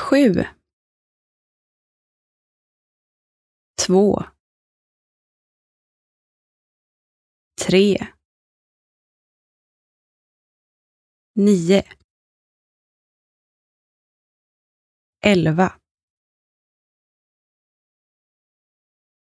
sju, två, tre, nio, elva,